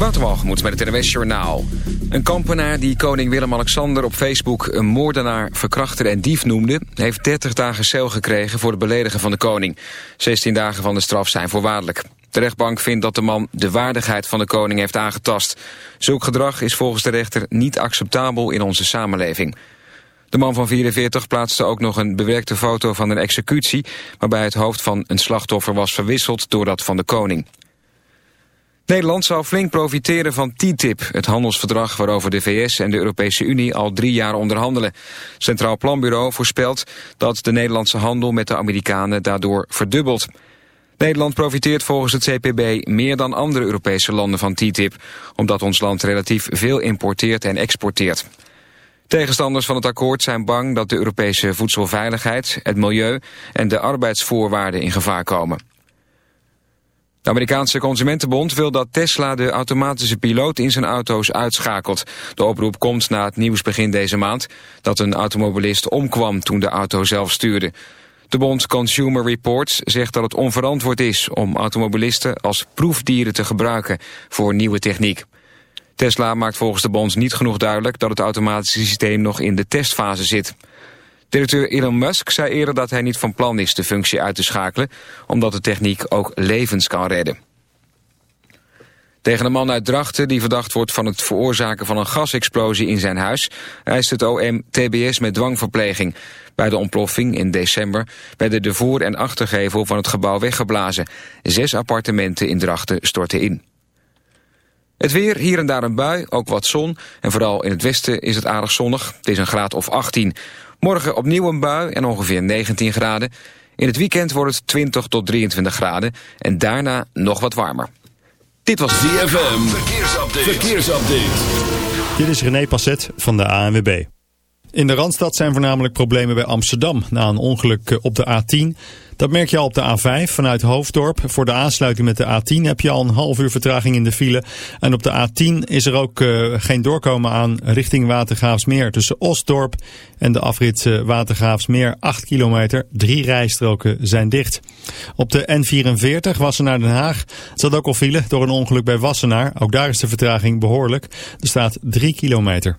Waterwalgemoed met het NWS Journaal. Een kampenaar die koning Willem-Alexander op Facebook een moordenaar, verkrachter en dief noemde... heeft 30 dagen cel gekregen voor het beledigen van de koning. 16 dagen van de straf zijn voorwaardelijk. De rechtbank vindt dat de man de waardigheid van de koning heeft aangetast. Zulk gedrag is volgens de rechter niet acceptabel in onze samenleving. De man van 44 plaatste ook nog een bewerkte foto van een executie... waarbij het hoofd van een slachtoffer was verwisseld door dat van de koning. Nederland zal flink profiteren van TTIP, het handelsverdrag waarover de VS en de Europese Unie al drie jaar onderhandelen. Centraal Planbureau voorspelt dat de Nederlandse handel met de Amerikanen daardoor verdubbelt. Nederland profiteert volgens het CPB meer dan andere Europese landen van TTIP, omdat ons land relatief veel importeert en exporteert. Tegenstanders van het akkoord zijn bang dat de Europese voedselveiligheid, het milieu en de arbeidsvoorwaarden in gevaar komen. De Amerikaanse Consumentenbond wil dat Tesla de automatische piloot in zijn auto's uitschakelt. De oproep komt na het nieuws begin deze maand dat een automobilist omkwam toen de auto zelf stuurde. De bond Consumer Reports zegt dat het onverantwoord is om automobilisten als proefdieren te gebruiken voor nieuwe techniek. Tesla maakt volgens de bond niet genoeg duidelijk dat het automatische systeem nog in de testfase zit. Directeur Elon Musk zei eerder dat hij niet van plan is de functie uit te schakelen, omdat de techniek ook levens kan redden. Tegen een man uit Drachten die verdacht wordt van het veroorzaken van een gasexplosie in zijn huis, eist het OM TBS met dwangverpleging. Bij de ontploffing in december werden de voor- en achtergevel van het gebouw weggeblazen. Zes appartementen in Drachten stortten in. Het weer, hier en daar een bui, ook wat zon. En vooral in het westen is het aardig zonnig. Het is een graad of 18. Morgen opnieuw een bui en ongeveer 19 graden. In het weekend wordt het 20 tot 23 graden. En daarna nog wat warmer. Dit was ZFM. Verkeersupdate. Verkeersupdate. Dit is René Passet van de ANWB. In de Randstad zijn voornamelijk problemen bij Amsterdam na een ongeluk op de A10... Dat merk je al op de A5 vanuit Hoofddorp. Voor de aansluiting met de A10 heb je al een half uur vertraging in de file. En op de A10 is er ook uh, geen doorkomen aan richting Watergraafsmeer. Tussen Osdorp en de afrit uh, Watergraafsmeer 8 kilometer. Drie rijstroken zijn dicht. Op de N44 Wassenaar Den Haag zat ook al file door een ongeluk bij Wassenaar. Ook daar is de vertraging behoorlijk. Er staat 3 kilometer.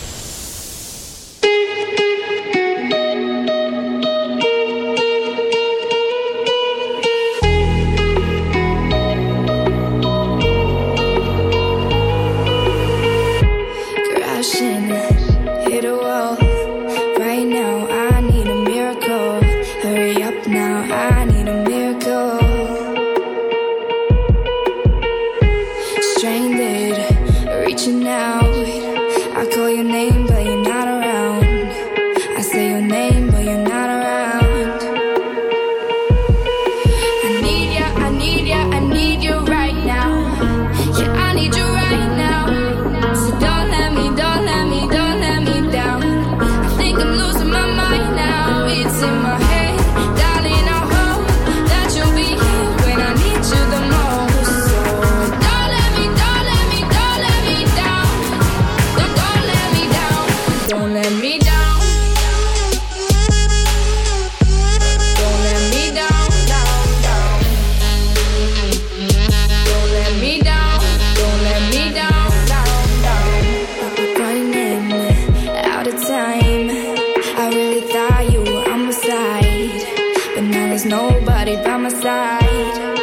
by my side.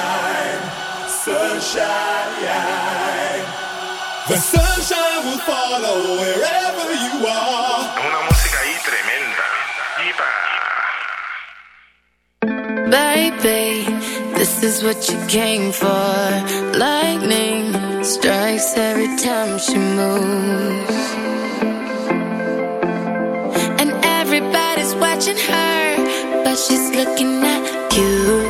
sunshine, sunshine. The sunshine will follow wherever you are. Una música ahí tremenda. Baby, this is what you came for. Lightning strikes every time she moves. And everybody's watching her, but she's looking at you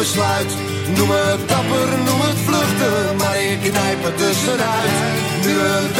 Noem het dapper, noem het vluchten, maar ik knijp het tussenuit.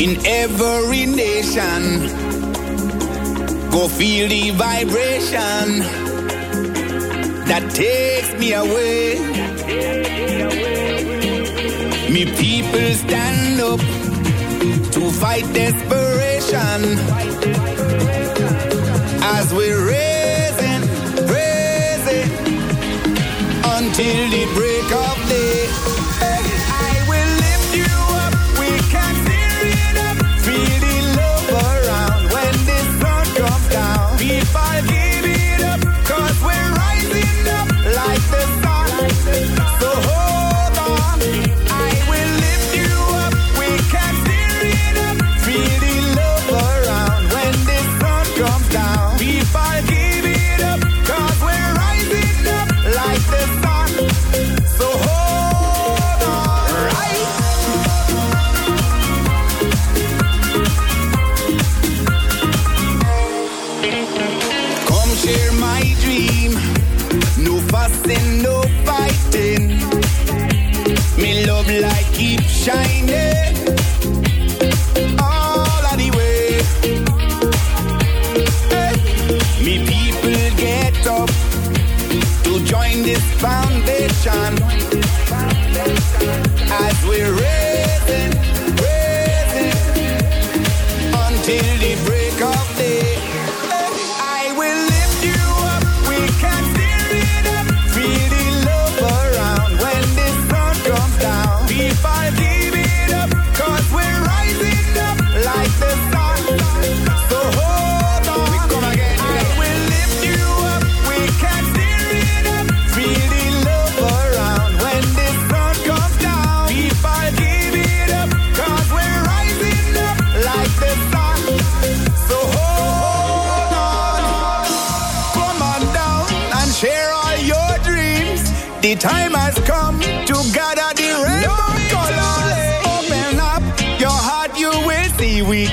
in every nation. Go feel the vibration that takes me away. Me people stand up to fight desperation as we raise.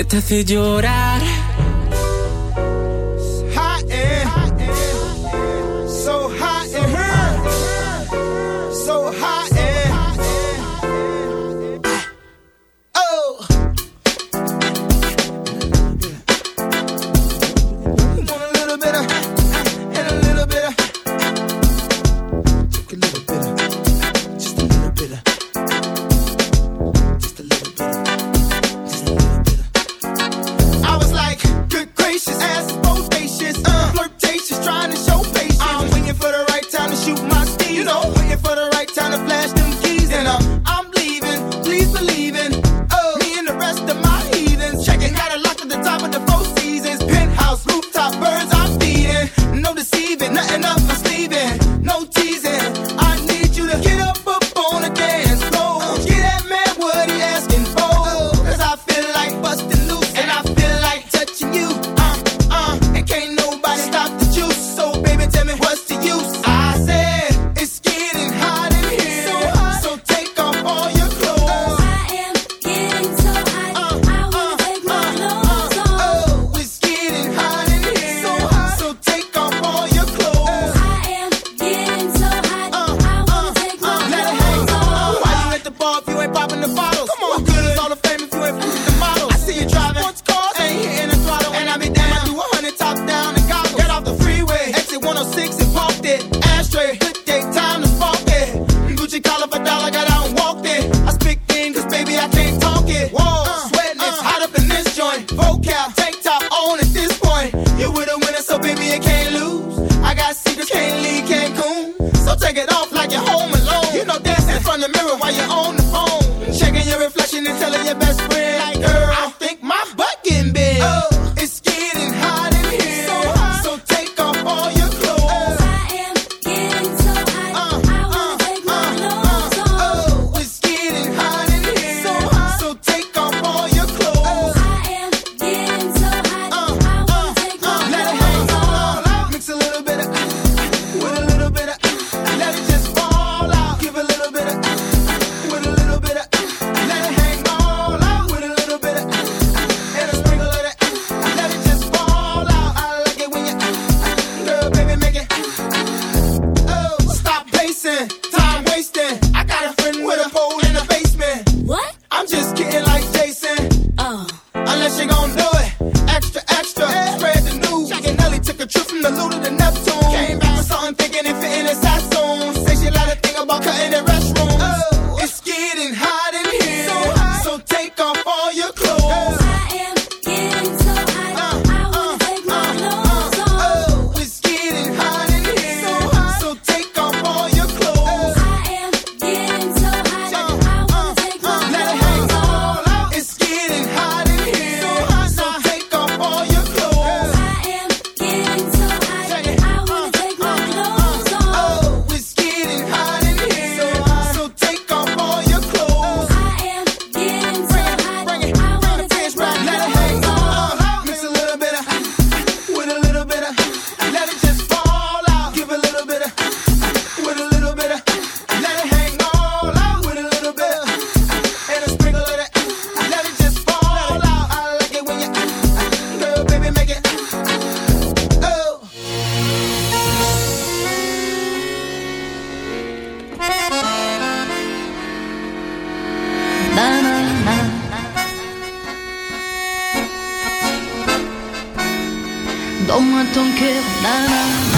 que te hace llorar. Prends-moi ton cœur, nana.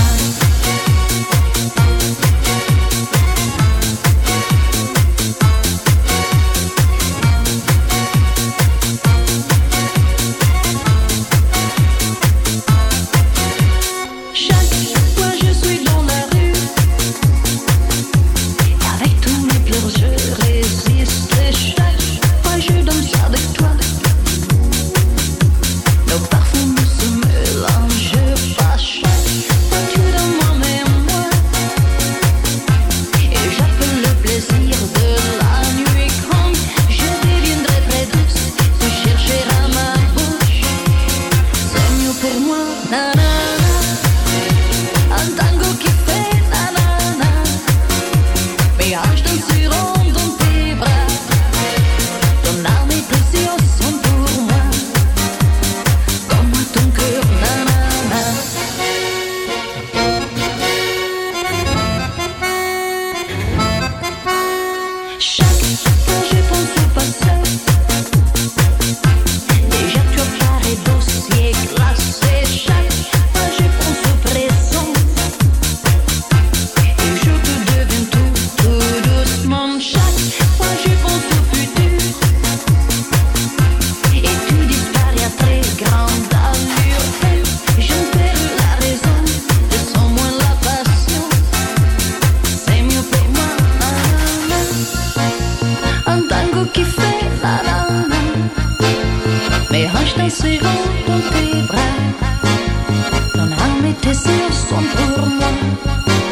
Pour